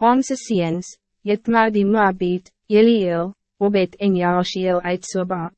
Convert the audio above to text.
Hamse seens, Jitmau die Moabit, Jeliel, Obed en Jaasiel uit Soba.